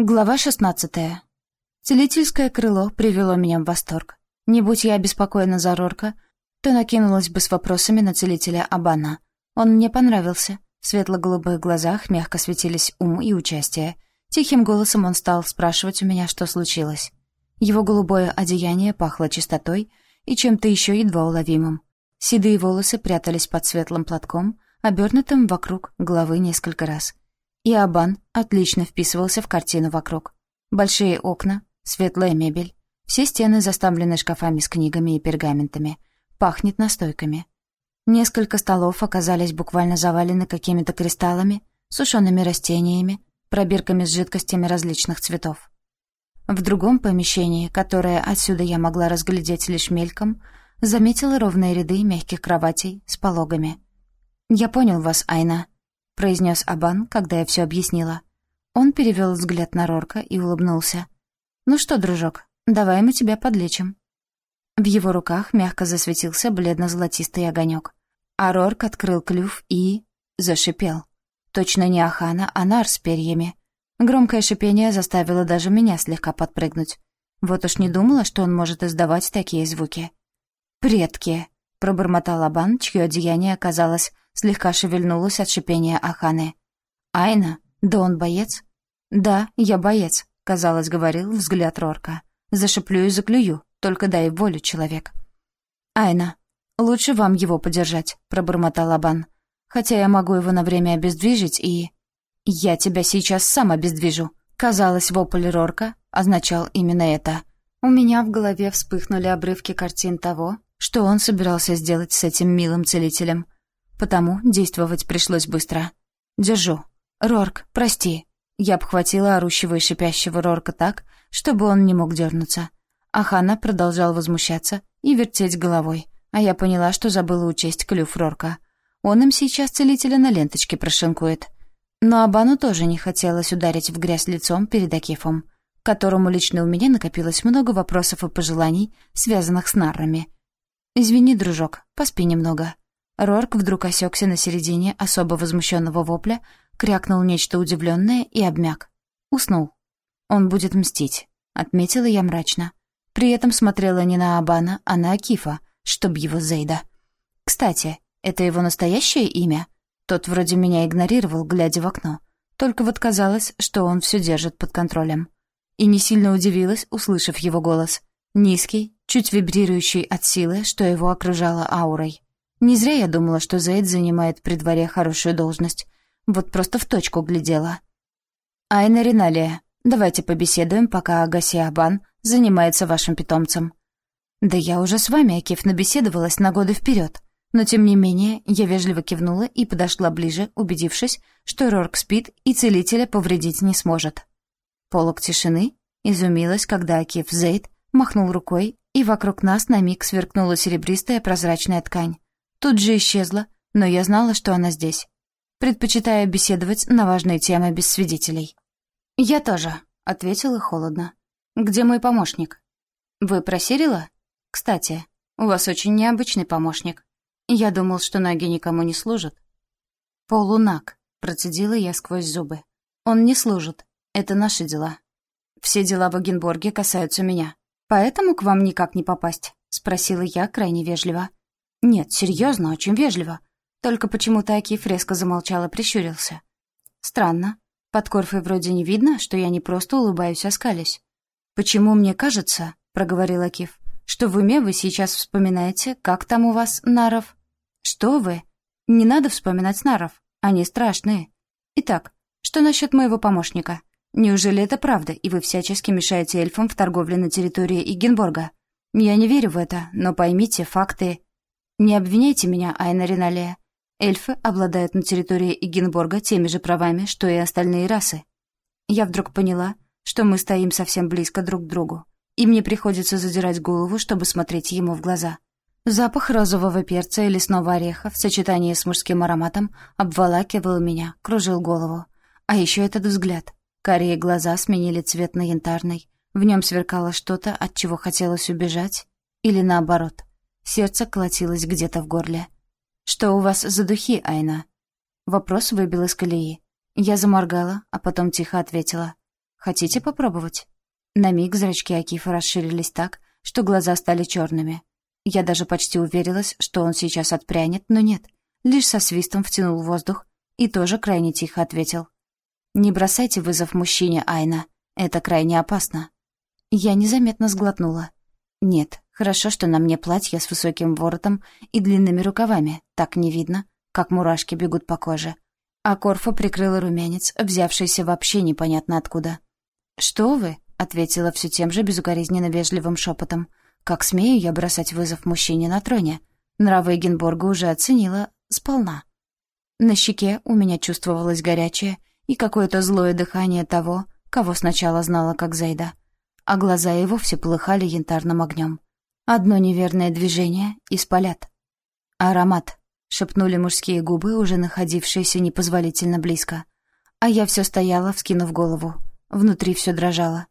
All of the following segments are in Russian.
Глава 16. Целительское крыло привело меня в восторг. Не будь я обеспокоена за Рорка, то накинулась бы с вопросами на целителя Абана. Он мне понравился. В светло-голубых глазах мягко светились ум и участие. Тихим голосом он стал спрашивать у меня, что случилось. Его голубое одеяние пахло чистотой и чем-то еще едва уловимым. Седые волосы прятались под светлым платком, обернутым вокруг головы несколько раз — и Абан отлично вписывался в картину вокруг. Большие окна, светлая мебель, все стены заставлены шкафами с книгами и пергаментами. Пахнет настойками. Несколько столов оказались буквально завалены какими-то кристаллами, сушеными растениями, пробирками с жидкостями различных цветов. В другом помещении, которое отсюда я могла разглядеть лишь мельком, заметила ровные ряды мягких кроватей с пологами. «Я понял вас, Айна», произнес Абан, когда я все объяснила. Он перевел взгляд на Рорка и улыбнулся. «Ну что, дружок, давай мы тебя подлечим». В его руках мягко засветился бледно-золотистый огонек. А Рорк открыл клюв и... зашипел. Точно не Ахана, а нар с перьями. Громкое шипение заставило даже меня слегка подпрыгнуть. Вот уж не думала, что он может издавать такие звуки. «Предки!» — пробормотал Абан, чье одеяние оказалось слегка шевельнулась от шипения Аханы. «Айна? Да он боец?» «Да, я боец», — казалось, говорил взгляд Рорка. «Зашиплю и заклюю, только дай волю, человек». «Айна, лучше вам его подержать», — пробормотал Абан. «Хотя я могу его на время обездвижить и...» «Я тебя сейчас сам обездвижу», — казалось, вопль Рорка означал именно это. У меня в голове вспыхнули обрывки картин того, что он собирался сделать с этим милым целителем — Потому действовать пришлось быстро. «Держу. Рорк, прости». Я обхватила орущего и шипящего Рорка так, чтобы он не мог дернуться. Ахана продолжал возмущаться и вертеть головой, а я поняла, что забыла учесть клюв Рорка. Он им сейчас целителя на ленточке прошинкует. Но Абану тоже не хотелось ударить в грязь лицом перед Акифом, которому лично у меня накопилось много вопросов и пожеланий, связанных с наррами. «Извини, дружок, поспи немного». Рорк вдруг осекся на середине особо возмущенного вопля, крякнул нечто удивленное и обмяк. Уснул. «Он будет мстить», — отметила я мрачно. При этом смотрела не на Абана, а на Акифа, чтоб его Зейда. «Кстати, это его настоящее имя?» Тот вроде меня игнорировал, глядя в окно. Только вот казалось, что он все держит под контролем. И не сильно удивилась, услышав его голос. Низкий, чуть вибрирующий от силы, что его окружало аурой. Не зря я думала, что Зейд занимает при дворе хорошую должность. Вот просто в точку глядела. «Айна Риналия, давайте побеседуем, пока Агаси Абан занимается вашим питомцем». «Да я уже с вами, Акиф, набеседовалась на годы вперед. Но, тем не менее, я вежливо кивнула и подошла ближе, убедившись, что Рорк спит и целителя повредить не сможет. Полок тишины изумилась, когда Акиф Зейд махнул рукой, и вокруг нас на миг сверкнула серебристая прозрачная ткань. Тут же исчезла, но я знала, что она здесь. Предпочитая беседовать на важные темы без свидетелей. «Я тоже», — ответила холодно. «Где мой помощник?» «Вы про? Кстати, у вас очень необычный помощник. Я думал, что ноги никому не служат». «Полунаг», — процедила я сквозь зубы. «Он не служит. Это наши дела. Все дела в Агенборге касаются меня. Поэтому к вам никак не попасть?» — спросила я крайне вежливо. «Нет, серьезно, очень вежливо». Только почему-то Акиф резко замолчал и прищурился. «Странно. Под Корфой вроде не видно, что я не просто улыбаюсь, а скались». «Почему мне кажется, — проговорил Акиф, — что в уме вы сейчас вспоминаете, как там у вас наров?» «Что вы? Не надо вспоминать наров. Они страшные. Итак, что насчет моего помощника? Неужели это правда, и вы всячески мешаете эльфам в торговле на территории Игенборга? Я не верю в это, но поймите, факты не обвиняйте меня, Айна Риналия. Эльфы обладают на территории Игенборга теми же правами, что и остальные расы. Я вдруг поняла, что мы стоим совсем близко друг к другу, и мне приходится задирать голову, чтобы смотреть ему в глаза. Запах розового перца и лесного ореха в сочетании с мужским ароматом обволакивал меня, кружил голову. А еще этот взгляд. Карие глаза сменили цвет на янтарный. В нем сверкало что-то, от чего хотелось убежать. Или наоборот. Сердце колотилось где-то в горле. «Что у вас за духи, Айна?» Вопрос выбил из колеи. Я заморгала, а потом тихо ответила. Хотите попробовать?» На миг зрачки Акифа расширились так, что глаза стали черными. Я даже почти уверилась, что он сейчас отпрянет, но нет. Лишь со свистом втянул воздух и тоже крайне тихо ответил. «Не бросайте вызов мужчине, Айна. Это крайне опасно». Я незаметно сглотнула. «Нет, хорошо, что на мне платье с высоким воротом и длинными рукавами. Так не видно, как мурашки бегут по коже». А Корфа прикрыла румянец, взявшийся вообще непонятно откуда. «Что вы?» — ответила все тем же безукоризненно вежливым шепотом. «Как смею я бросать вызов мужчине на троне? Нравы Эгенборга уже оценила сполна». На щеке у меня чувствовалось горячее и какое-то злое дыхание того, кого сначала знала как Зайда. А глаза и вовсе полыхали янтарным огнем. Одно неверное движение — и спалят. «Аромат», — шепнули мужские губы, уже находившиеся непозволительно близко. А я все стояла, вскинув голову. Внутри все дрожало.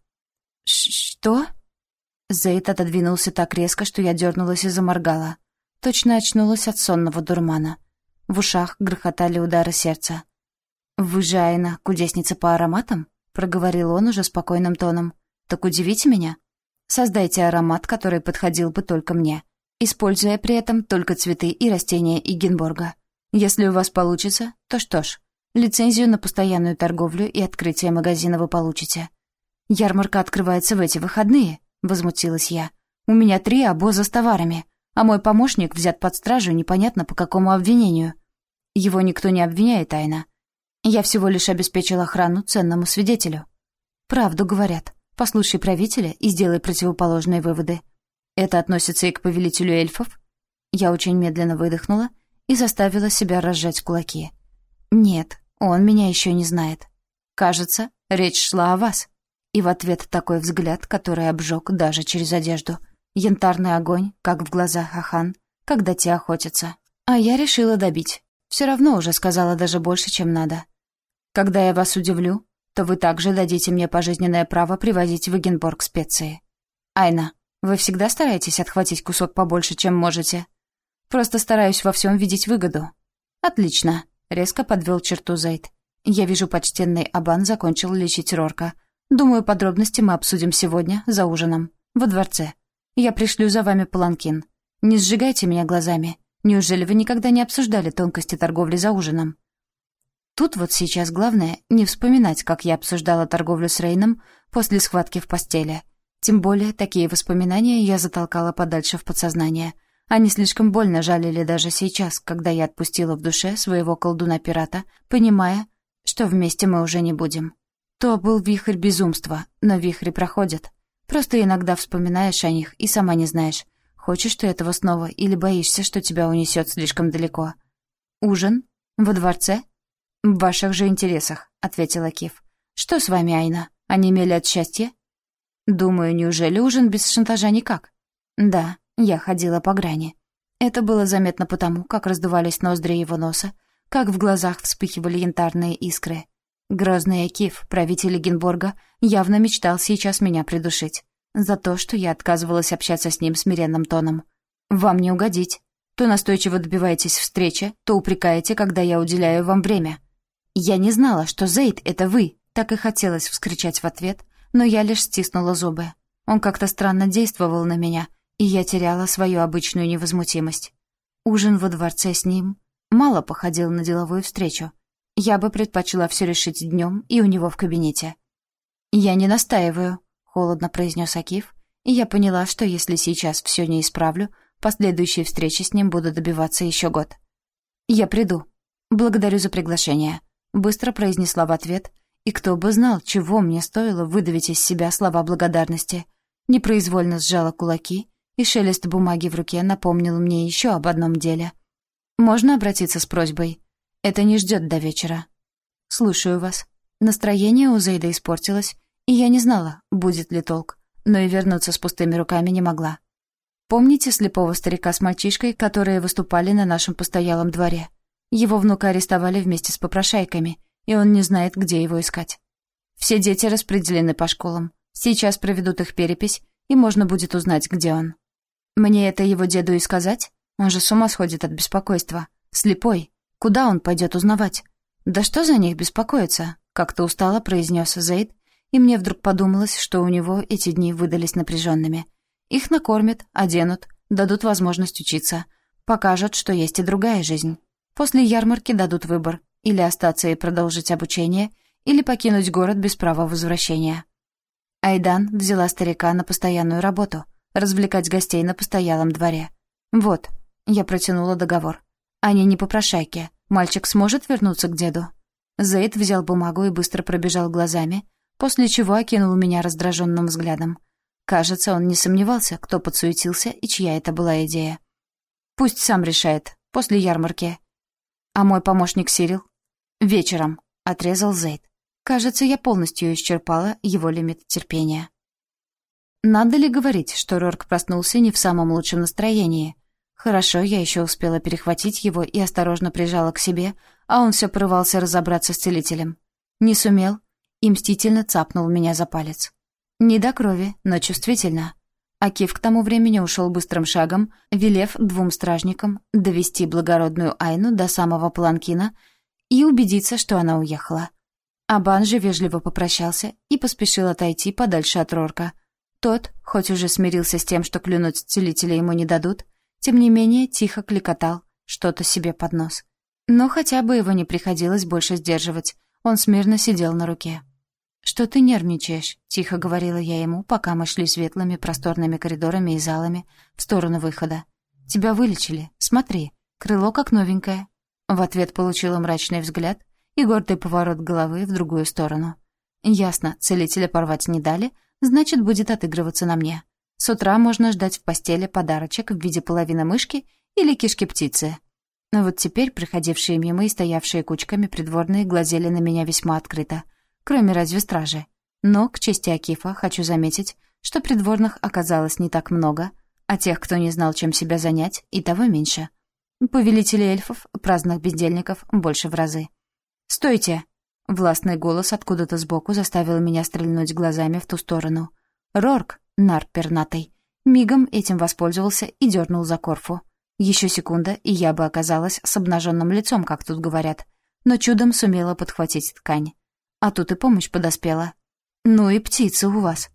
«Что?» Зейд отодвинулся так резко, что я дернулась и заморгала. Точно очнулась от сонного дурмана. В ушах грохотали удары сердца. «Вы же, Айна, кудесница по ароматам?» — проговорил он уже спокойным тоном. «Так удивите меня. Создайте аромат, который подходил бы только мне, используя при этом только цветы и растения Игенборга. Если у вас получится, то что ж, лицензию на постоянную торговлю и открытие магазина вы получите. Ярмарка открывается в эти выходные», — возмутилась я. «У меня три обоза с товарами, а мой помощник взят под стражу непонятно по какому обвинению. Его никто не обвиняет, Айна. Я всего лишь обеспечил охрану ценному свидетелю. Правду говорят. Послушай правителя и сделай противоположные выводы. Это относится и к повелителю эльфов? Я очень медленно выдохнула и заставила себя разжать кулаки. Нет, он меня еще не знает. Кажется, речь шла о вас. И в ответ такой взгляд, который обжег даже через одежду. Янтарный огонь, как в глазах Ахан, когда те охотятся. А я решила добить. Все равно уже сказала даже больше, чем надо. Когда я вас удивлю, то вы также дадите мне пожизненное право привозить в Эгенборг специи. Айна, вы всегда стараетесь отхватить кусок побольше, чем можете? Просто стараюсь во всем видеть выгоду. Отлично. Резко подвел черту Зейд. Я вижу, почтенный Абан закончил лечить Рорка. Думаю, подробности мы обсудим сегодня за ужином. Во дворце. Я пришлю за вами паланкин. Не сжигайте меня глазами. Неужели вы никогда не обсуждали тонкости торговли за ужином? Тут вот сейчас главное не вспоминать, как я обсуждала торговлю с Рейном после схватки в постели. Тем более, такие воспоминания я затолкала подальше в подсознание. Они слишком больно жалили даже сейчас, когда я отпустила в душе своего колдуна-пирата, понимая, что вместе мы уже не будем. То был вихрь безумства, но вихри проходят. Просто иногда вспоминаешь о них и сама не знаешь, Хочешь ты этого снова или боишься, что тебя унесет слишком далеко? Ужин? Во дворце? В ваших же интересах, ответила Кив. Что с вами, Айна? Они мели от счастья? Думаю, неужели ужин без шантажа никак? Да, я ходила по грани. Это было заметно потому, как раздувались ноздри его носа, как в глазах вспыхивали янтарные искры. Грозный Акиф, правитель Генборга, явно мечтал сейчас меня придушить. За то, что я отказывалась общаться с ним смиренным тоном. «Вам не угодить. То настойчиво добиваетесь встречи, то упрекаете, когда я уделяю вам время. Я не знала, что Зейд — это вы!» Так и хотелось вскричать в ответ, но я лишь стиснула зубы. Он как-то странно действовал на меня, и я теряла свою обычную невозмутимость. Ужин во дворце с ним мало походил на деловую встречу. Я бы предпочла все решить днем и у него в кабинете. «Я не настаиваю», холодно произнес Акиф, и я поняла, что если сейчас все не исправлю, последующие встречи с ним буду добиваться еще год. «Я приду. Благодарю за приглашение», — быстро произнесла в ответ, и кто бы знал, чего мне стоило выдавить из себя слова благодарности. Непроизвольно сжала кулаки, и шелест бумаги в руке напомнил мне еще об одном деле. «Можно обратиться с просьбой? Это не ждет до вечера». «Слушаю вас». Настроение у Зейда испортилось, и я не знала, будет ли толк, но и вернуться с пустыми руками не могла. Помните слепого старика с мальчишкой, которые выступали на нашем постоялом дворе? Его внука арестовали вместе с попрошайками, и он не знает, где его искать. Все дети распределены по школам. Сейчас проведут их перепись, и можно будет узнать, где он. Мне это его деду и сказать? Он же с ума сходит от беспокойства. Слепой. Куда он пойдет узнавать? Да что за них беспокоиться? Как-то устало произнес Зейд, и мне вдруг подумалось, что у него эти дни выдались напряженными. Их накормят, оденут, дадут возможность учиться, покажут, что есть и другая жизнь. После ярмарки дадут выбор — или остаться и продолжить обучение, или покинуть город без права возвращения. Айдан взяла старика на постоянную работу, развлекать гостей на постоялом дворе. «Вот», — я протянула договор. «Они не попрошайки. Мальчик сможет вернуться к деду?» Зейд взял бумагу и быстро пробежал глазами, после чего окинул меня раздраженным взглядом. Кажется, он не сомневался, кто подсуетился и чья это была идея. «Пусть сам решает, после ярмарки. А мой помощник Сирил?» «Вечером», — отрезал Зейд. Кажется, я полностью исчерпала его лимит терпения. Надо ли говорить, что Рорк проснулся не в самом лучшем настроении? Хорошо, я еще успела перехватить его и осторожно прижала к себе, а он все порывался разобраться с целителем. Не сумел и мстительно цапнул меня за палец. Не до крови, но чувствительно. Акив к тому времени ушел быстрым шагом, велев двум стражникам довести благородную Айну до самого Паланкина и убедиться, что она уехала. Абан же вежливо попрощался и поспешил отойти подальше от Рорка. Тот, хоть уже смирился с тем, что клюнуть целителя ему не дадут, тем не менее тихо кликотал что-то себе под нос. Но хотя бы его не приходилось больше сдерживать, он смирно сидел на руке. «Что ты нервничаешь?» — тихо говорила я ему, пока мы шли светлыми просторными коридорами и залами в сторону выхода. «Тебя вылечили. Смотри, крыло как новенькое». В ответ получила мрачный взгляд и гордый поворот головы в другую сторону. Ясно, целителя порвать не дали, значит, будет отыгрываться на мне. С утра можно ждать в постели подарочек в виде половины мышки или кишки птицы. Но вот теперь приходившие мимо и стоявшие кучками придворные глазели на меня весьма открыто, кроме разве стражи. Но, к чести Акифа, хочу заметить, что придворных оказалось не так много, а тех, кто не знал, чем себя занять, и того меньше. Повелители эльфов, праздных бездельников, больше в разы. «Стойте!» Властный голос откуда-то сбоку заставил меня стрельнуть глазами в ту сторону. Рорк, нар пернатый, мигом этим воспользовался и дернул за корфу. Еще секунда, и я бы оказалась с обнаженным лицом, как тут говорят. Но чудом сумела подхватить ткань. А тут и помощь подоспела. «Ну и птица у вас!»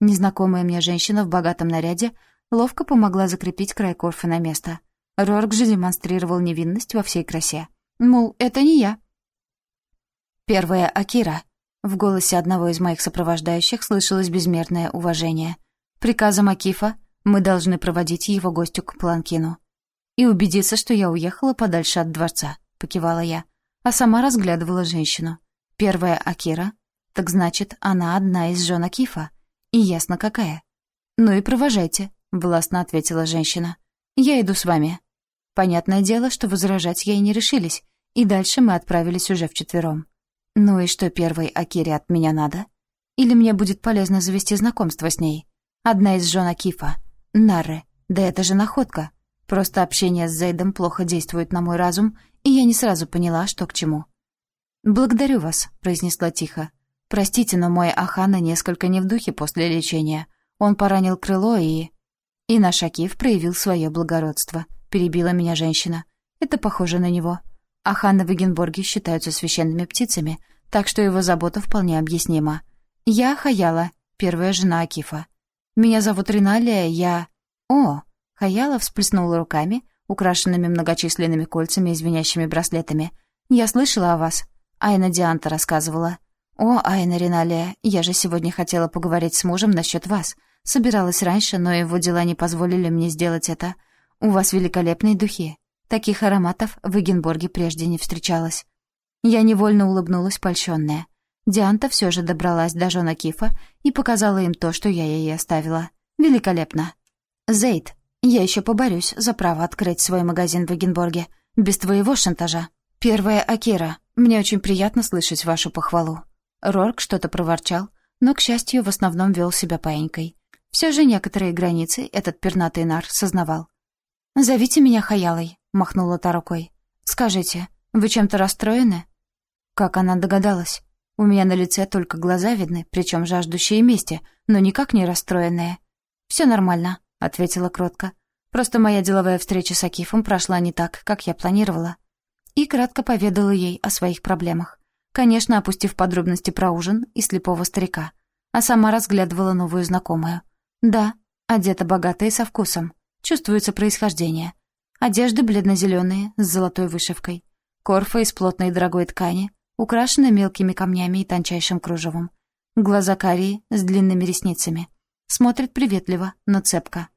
Незнакомая мне женщина в богатом наряде ловко помогла закрепить край корфа на место. Рорк же демонстрировал невинность во всей красе. Мол, это не я. Первая Акира. В голосе одного из моих сопровождающих слышалось безмерное уважение. Приказом Акифа мы должны проводить его гостю к Планкину. И убедиться, что я уехала подальше от дворца, покивала я, а сама разглядывала женщину. Первая Акира? Так значит, она одна из жен Акифа. И ясно какая. «Ну и провожайте», — властно ответила женщина. «Я иду с вами». Понятное дело, что возражать ей не решились, и дальше мы отправились уже вчетвером. Ну и что первой Акире от меня надо? Или мне будет полезно завести знакомство с ней? Одна из жен Акифа. Нарры. Да это же находка. Просто общение с Зейдом плохо действует на мой разум, и я не сразу поняла, что к чему. «Благодарю вас», — произнесла тихо. «Простите, но мой Ахана несколько не в духе после лечения. Он поранил крыло и...» И наш Акиф проявил свое благородство. Перебила меня женщина. Это похоже на него. А ханны в Эгенборге считаются священными птицами, так что его забота вполне объяснима. Я Хаяла, первая жена Акифа. Меня зовут Риналия, я... О! Хаяла всплеснула руками, украшенными многочисленными кольцами и звенящими браслетами. Я слышала о вас. Айна Дианта рассказывала. «О, Айна Риналия, я же сегодня хотела поговорить с мужем насчет вас. Собиралась раньше, но его дела не позволили мне сделать это. У вас великолепные духи. Таких ароматов в Эгенборге прежде не встречалось. Я невольно улыбнулась, польщенная. Дианта все же добралась до жена Кифа и показала им то, что я ей оставила. Великолепно. Зейд, я еще поборюсь за право открыть свой магазин в Эгенборге. Без твоего шантажа. Первая Акира. Мне очень приятно слышать вашу похвалу. Рорк что-то проворчал, но, к счастью, в основном вел себя паенькой. Все же некоторые границы этот пернатый нар сознавал. «Зовите меня Хаялой», махнула та рукой. «Скажите, вы чем-то расстроены?» Как она догадалась? У меня на лице только глаза видны, причем жаждущие мести, но никак не расстроенные. «Все нормально», — ответила кротко. «Просто моя деловая встреча с Акифом прошла не так, как я планировала». И кратко поведала ей о своих проблемах. конечно, опустив подробности про ужин и слепого старика. А сама разглядывала новую знакомую. Да, одета богато и со вкусом. Чувствуется происхождение. Одежды бледно-зеленые, с золотой вышивкой. Корфа из плотной дорогой ткани, украшена мелкими камнями и тончайшим кружевом. Глаза карие, с длинными ресницами. Смотрит приветливо, но цепко.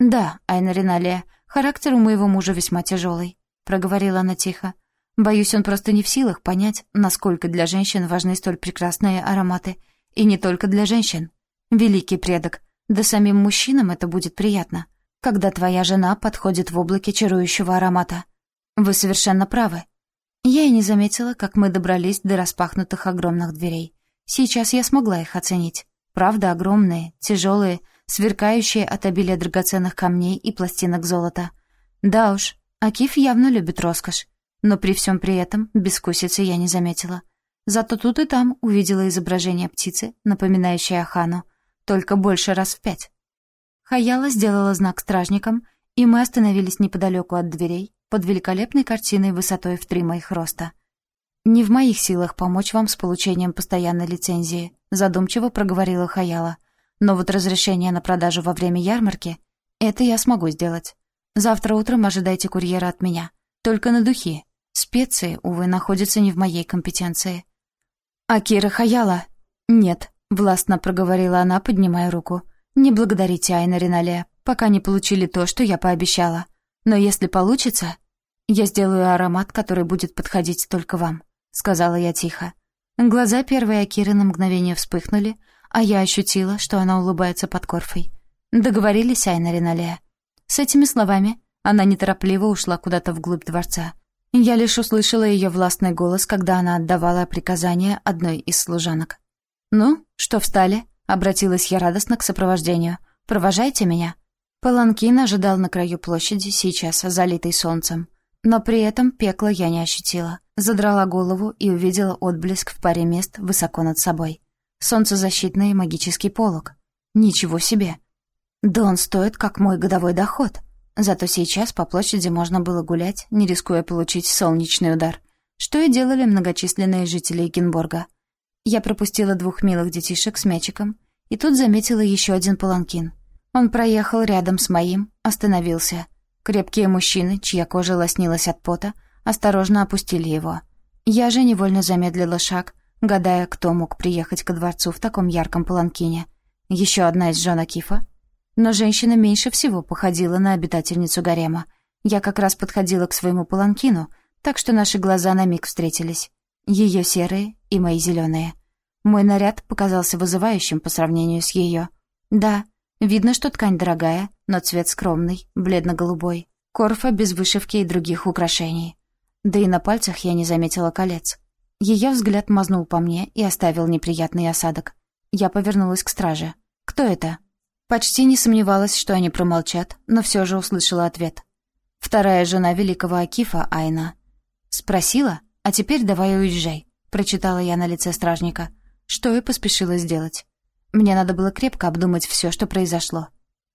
«Да, Айна Риналия, характер у моего мужа весьма тяжелый», — проговорила она тихо. «Боюсь, он просто не в силах понять, насколько для женщин важны столь прекрасные ароматы. И не только для женщин. Великий предок, да самим мужчинам это будет приятно, когда твоя жена подходит в облаке чарующего аромата. Вы совершенно правы. Я и не заметила, как мы добрались до распахнутых огромных дверей. Сейчас я смогла их оценить. Правда, огромные, тяжелые, сверкающие от обилия драгоценных камней и пластинок золота. Да уж, Акиф явно любит роскошь. Но при всем при этом бескусицы я не заметила. Зато тут и там увидела изображение птицы, напоминающее Ахану, только больше раз в пять. Хаяла сделала знак стражникам, и мы остановились неподалеку от дверей, под великолепной картиной высотой в три моих роста. «Не в моих силах помочь вам с получением постоянной лицензии», задумчиво проговорила Хаяла. «Но вот разрешение на продажу во время ярмарки — это я смогу сделать. Завтра утром ожидайте курьера от меня. Только на духи. Специи, увы, находятся не в моей компетенции». «Акира Хаяла?» «Нет», — властно проговорила она, поднимая руку. «Не благодарите Айна Ринале, пока не получили то, что я пообещала. Но если получится, я сделаю аромат, который будет подходить только вам», — сказала я тихо. Глаза первой Акиры на мгновение вспыхнули, а я ощутила, что она улыбается под корфой. Договорились, Айна Риналея. С этими словами она неторопливо ушла куда-то вглубь дворца. Я лишь услышала ее властный голос, когда она отдавала приказание одной из служанок. «Ну, что встали?» — обратилась я радостно к сопровождению. «Провожайте меня». Паланкин ожидал на краю площади, сейчас залитый солнцем. Но при этом пекла я не ощутила. Задрала голову и увидела отблеск в паре мест высоко над собой. Солнцезащитный магический полог. Ничего себе. Да он стоит, как мой годовой доход. Зато сейчас по площади можно было гулять, не рискуя получить солнечный удар. Что и делали многочисленные жители Эгенборга. Я пропустила двух милых детишек с мячиком, и тут заметила еще один паланкин. Он проехал рядом с моим, остановился. Крепкие мужчины, чья кожа лоснилась от пота, осторожно опустили его. Я же невольно замедлила шаг, гадая, кто мог приехать ко дворцу в таком ярком паланкине. Еще одна из жен Акифа? Но женщина меньше всего походила на обитательницу гарема. Я как раз подходила к своему паланкину, так что наши глаза на миг встретились. Ее серые и мои зеленые. Мой наряд показался вызывающим по сравнению с ее. Да, Видно, что ткань дорогая, но цвет скромный, бледно-голубой. Корфа без вышивки и других украшений. Да и на пальцах я не заметила колец. Ее взгляд мазнул по мне и оставил неприятный осадок. Я повернулась к страже. «Кто это?» Почти не сомневалась, что они промолчат, но все же услышала ответ. «Вторая жена великого Акифа, Айна». «Спросила? А теперь давай уезжай», — прочитала я на лице стражника. Что и поспешила сделать. Мне надо было крепко обдумать все, что произошло.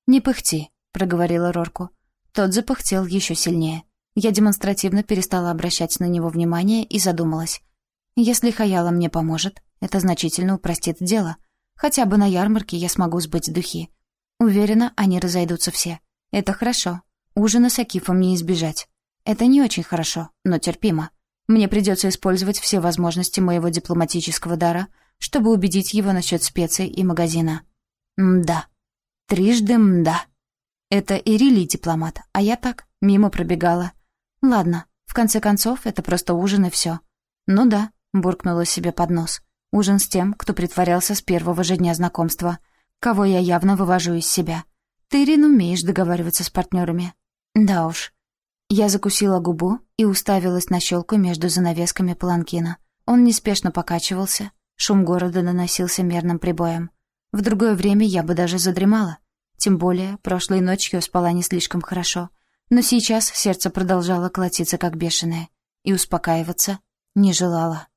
«Не пыхти», — проговорила Рорку. Тот запыхтел еще сильнее. Я демонстративно перестала обращать на него внимание и задумалась. Если Хаяла мне поможет, это значительно упростит дело. Хотя бы на ярмарке я смогу сбыть духи. Уверена, они разойдутся все. Это хорошо. Ужина с Акифом не избежать. Это не очень хорошо, но терпимо. Мне придется использовать все возможности моего дипломатического дара — чтобы убедить его насчет специй и магазина. Мда. Трижды мда. Это Ирили дипломат, а я так, мимо пробегала. Ладно, в конце концов, это просто ужин и все. Ну да, буркнула себе под нос. Ужин с тем, кто притворялся с первого же дня знакомства. Кого я явно вывожу из себя. Ты, Ирин, умеешь договариваться с партнерами. Да уж. Я закусила губу и уставилась на щелку между занавесками паланкина. Он неспешно покачивался, Шум города наносился мерным прибоем. В другое время я бы даже задремала. Тем более, прошлой ночью спала не слишком хорошо. Но сейчас сердце продолжало колотиться как бешеное. И успокаиваться не желала.